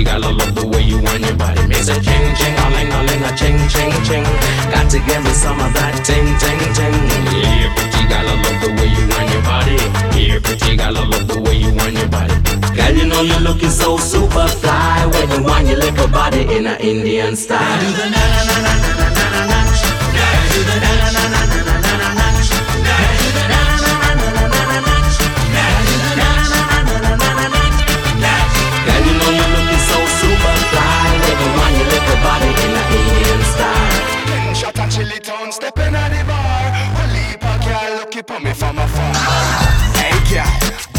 Pretty I love the way you want your body. Makes a ching ching, a ling a ling, a ching ching ching. Got to give me some of that ting ting ting. Here, pretty girl, I love the way you want your body. Here, pretty girl, I love the way you want your body. Girl, you know you're looking so super fly when you want your little body in a Indian style. Do the na na na na na na na na. Do the na na na na looking for me from afar. Hey girl,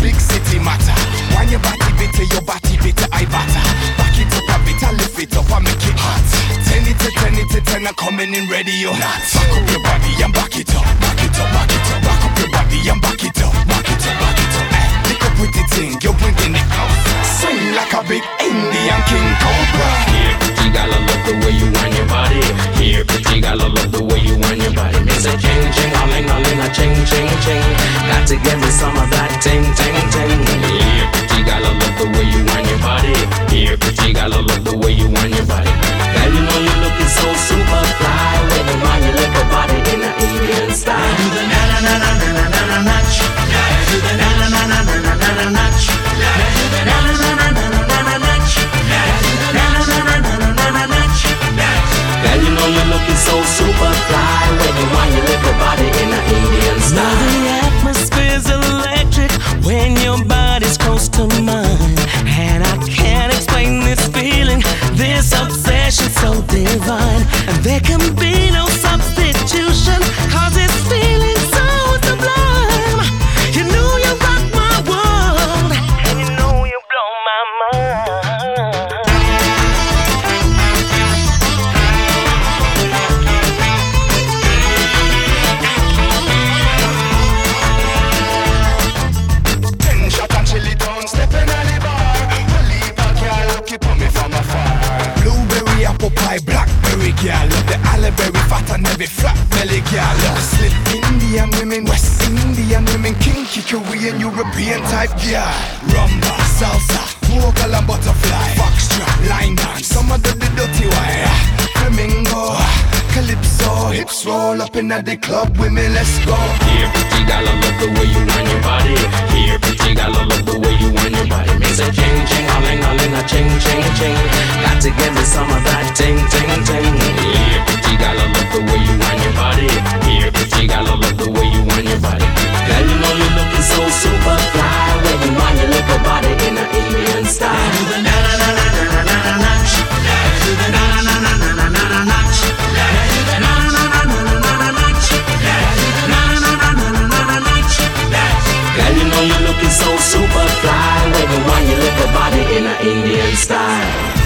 big city matter. When your body bitter, your body bitter, I batter. Back it up a bit, I lift it up and make it hot. Ten it to ten it to ten, I'm coming in ready, you hot. Back up your body and back it up, back it up, back it up. Back up your body and back it up, back it up, back it up. Eh, Lick up with the thing, you're bringing it out. Swing like a big Indian king cobra. Here, pretty girl, I love the way you want your body. Here, pretty girl, I love the way you want your body. Makes a ching ching, a ling a ling, a ching ching ching. Got to give me some of that ting ting ting. Here, pretty girl, I love the way you want your body. Here, pretty girl, I love the way you want your body. Girl, you know you're looking so super fly when you want your little body in a Indian style. Come. Girl. The berry fat and heavy flat belly girl. Slip Indian women, West Indian women, kinky Korean, European type girl. Rumba, salsa, vocal and butterfly, foxtrot, line dance. Some of the, dirty wire, flamingo, calypso, hips roll up in the club. Women, let's go. Here, pretty girl, I love the way you want your body. Here, pretty girl, I love the way you want your body. Makes a ching ching, a ling a ling, a ching ching ching. Got to give me some of that ting. A Indian style.